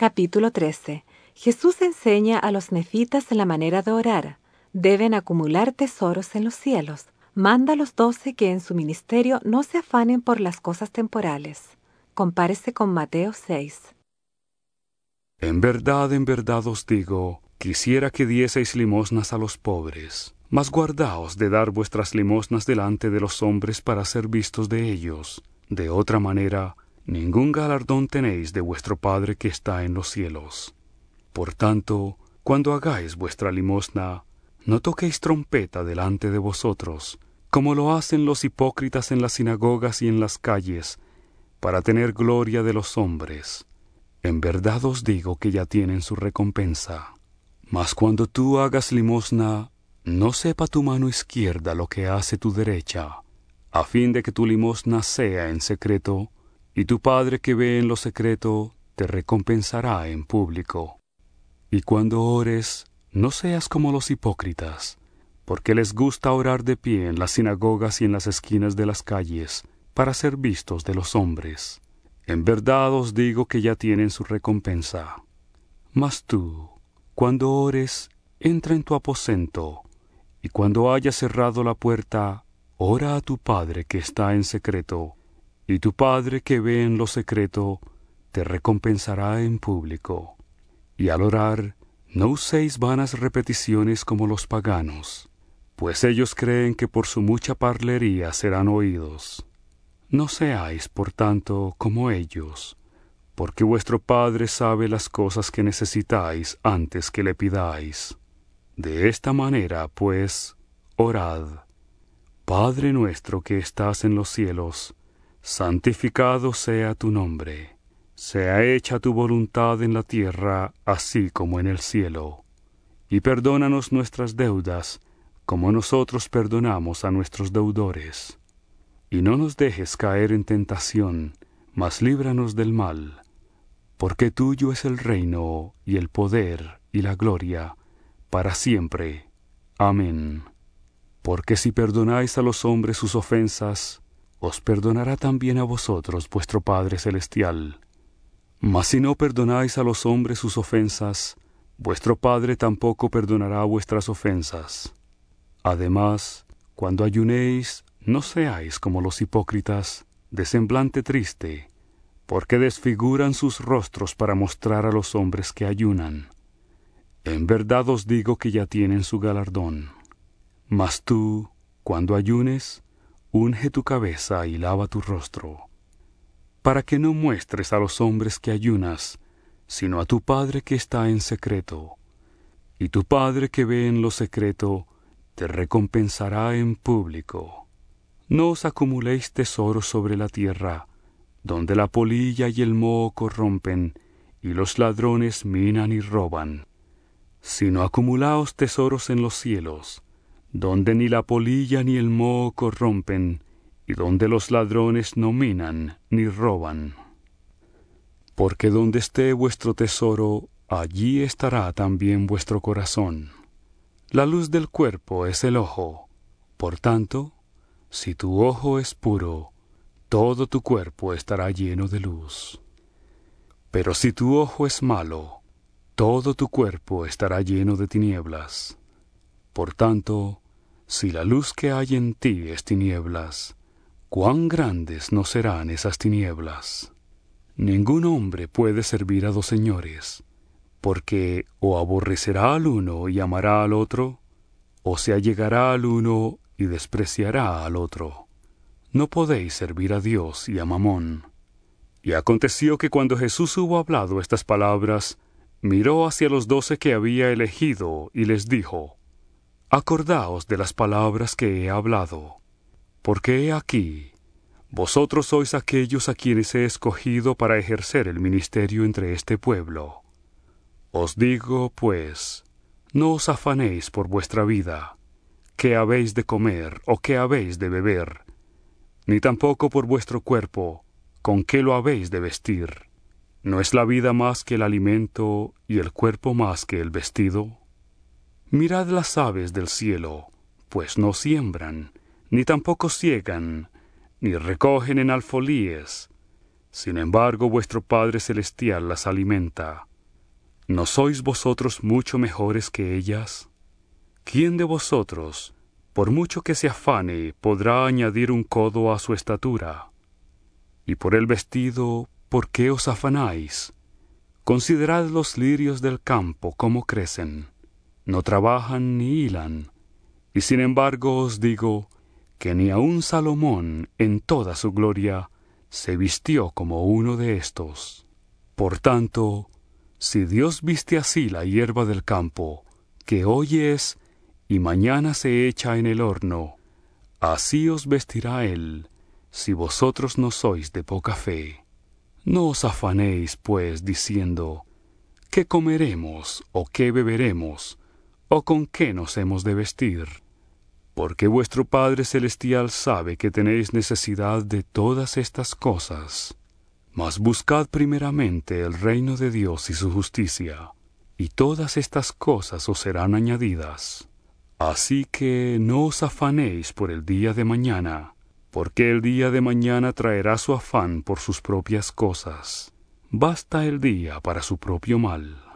Capítulo 13. Jesús enseña a los nefitas la manera de orar. Deben acumular tesoros en los cielos. Manda a los doce que en su ministerio no se afanen por las cosas temporales. Compárese con Mateo 6. En verdad, en verdad os digo, quisiera que dieseis limosnas a los pobres, mas guardaos de dar vuestras limosnas delante de los hombres para ser vistos de ellos. De otra manera, ningún galardón tenéis de vuestro Padre que está en los cielos. Por tanto, cuando hagáis vuestra limosna, no toquéis trompeta delante de vosotros, como lo hacen los hipócritas en las sinagogas y en las calles, para tener gloria de los hombres. En verdad os digo que ya tienen su recompensa. Mas cuando tú hagas limosna, no sepa tu mano izquierda lo que hace tu derecha, a fin de que tu limosna sea en secreto, y tu Padre que ve en lo secreto te recompensará en público. Y cuando ores, no seas como los hipócritas, porque les gusta orar de pie en las sinagogas y en las esquinas de las calles, para ser vistos de los hombres. En verdad os digo que ya tienen su recompensa. Mas tú, cuando ores, entra en tu aposento, y cuando hayas cerrado la puerta, ora a tu Padre que está en secreto, y tu Padre que ve en lo secreto, te recompensará en público. Y al orar, no uséis vanas repeticiones como los paganos, pues ellos creen que por su mucha parlería serán oídos. No seáis, por tanto, como ellos, porque vuestro Padre sabe las cosas que necesitáis antes que le pidáis. De esta manera, pues, orad. Padre nuestro que estás en los cielos, santificado sea tu nombre sea hecha tu voluntad en la tierra, así como en el cielo. Y perdónanos nuestras deudas, como nosotros perdonamos a nuestros deudores. Y no nos dejes caer en tentación, mas líbranos del mal, porque tuyo es el reino, y el poder, y la gloria, para siempre. Amén. Porque si perdonáis a los hombres sus ofensas, os perdonará también a vosotros vuestro Padre Celestial. Mas si no perdonáis a los hombres sus ofensas, vuestro Padre tampoco perdonará vuestras ofensas. Además, cuando ayunéis, no seáis como los hipócritas, de semblante triste, porque desfiguran sus rostros para mostrar a los hombres que ayunan. En verdad os digo que ya tienen su galardón. Mas tú, cuando ayunes, unge tu cabeza y lava tu rostro para que no muestres a los hombres que ayunas, sino a tu Padre que está en secreto. Y tu Padre que ve en lo secreto, te recompensará en público. No os acumuléis tesoros sobre la tierra, donde la polilla y el moho corrompen, y los ladrones minan y roban, sino acumulaos tesoros en los cielos, donde ni la polilla ni el moho corrompen, y donde los ladrones no minan ni roban. Porque donde esté vuestro tesoro, allí estará también vuestro corazón. La luz del cuerpo es el ojo. Por tanto, si tu ojo es puro, todo tu cuerpo estará lleno de luz. Pero si tu ojo es malo, todo tu cuerpo estará lleno de tinieblas. Por tanto, si la luz que hay en ti es tinieblas, cuán grandes no serán esas tinieblas. Ningún hombre puede servir a dos señores, porque o aborrecerá al uno y amará al otro, o se allegará al uno y despreciará al otro. No podéis servir a Dios y a Mamón. Y aconteció que cuando Jesús hubo hablado estas palabras, miró hacia los doce que había elegido y les dijo, Acordaos de las palabras que he hablado porque he aquí, vosotros sois aquellos a quienes he escogido para ejercer el ministerio entre este pueblo. Os digo, pues, no os afanéis por vuestra vida, qué habéis de comer o qué habéis de beber, ni tampoco por vuestro cuerpo, con qué lo habéis de vestir. ¿No es la vida más que el alimento y el cuerpo más que el vestido? Mirad las aves del cielo, pues no siembran, ni tampoco ciegan, ni recogen en alfolíes. Sin embargo, vuestro Padre Celestial las alimenta. ¿No sois vosotros mucho mejores que ellas? ¿Quién de vosotros, por mucho que se afane, podrá añadir un codo a su estatura? Y por el vestido, ¿por qué os afanáis? Considerad los lirios del campo cómo crecen, no trabajan ni hilan, y sin embargo os digo que ni aun Salomón en toda su gloria se vistió como uno de estos. Por tanto, si Dios viste así la hierba del campo, que hoy es y mañana se echa en el horno, así os vestirá Él, si vosotros no sois de poca fe. No os afanéis, pues, diciendo, ¿qué comeremos o qué beberemos, o con qué nos hemos de vestir? Porque vuestro Padre Celestial sabe que tenéis necesidad de todas estas cosas. Mas buscad primeramente el reino de Dios y su justicia, y todas estas cosas os serán añadidas. Así que no os afanéis por el día de mañana, porque el día de mañana traerá su afán por sus propias cosas. Basta el día para su propio mal.